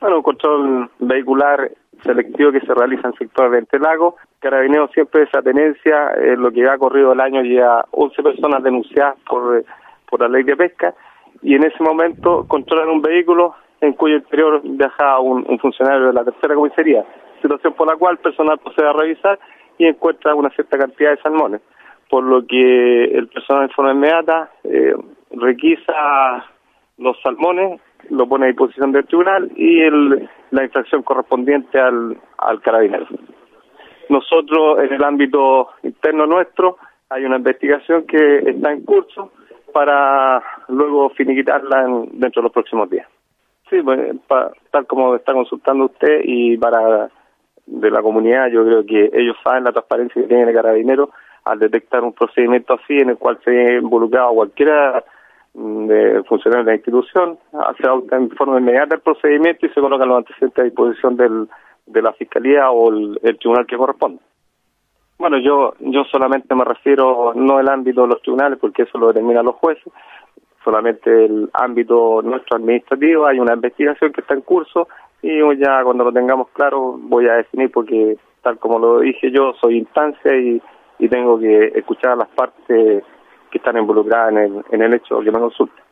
Bueno, un control vehicular selectivo que se realiza en el sector de Entelago. Carabineros siempre esa tenencia, eh, lo que ha corrido el año ya 11 personas denunciadas por, por la ley de pesca y en ese momento controlan un vehículo en cuyo interior viaja un, un funcionario de la tercera comisaría, situación por la cual el personal procede a revisar y encuentra una cierta cantidad de salmones, por lo que el personal de forma inmediata eh, requisa los salmones, lo pone a disposición del tribunal y el, la infracción correspondiente al, al carabinero. Nosotros, en el ámbito interno nuestro, hay una investigación que está en curso para luego finiquitarla en, dentro de los próximos días. Sí, pues, pa, tal como está consultando usted y para de la comunidad, yo creo que ellos saben la transparencia que tiene el carabinero al detectar un procedimiento así en el cual se ha involucrado cualquiera de funcionarios de la institución, se adopta en forma inmediata el procedimiento y se colocan los antecedentes a disposición del, de la fiscalía o el, tribunal que corresponde. Bueno, yo yo solamente me refiero no al ámbito de los tribunales, porque eso lo determinan los jueces, solamente el ámbito nuestro administrativo, hay una investigación que está en curso y ya cuando lo tengamos claro voy a definir porque tal como lo dije yo, soy instancia y, y tengo que escuchar a las partes que están involucradas en el, en el hecho que me consulte.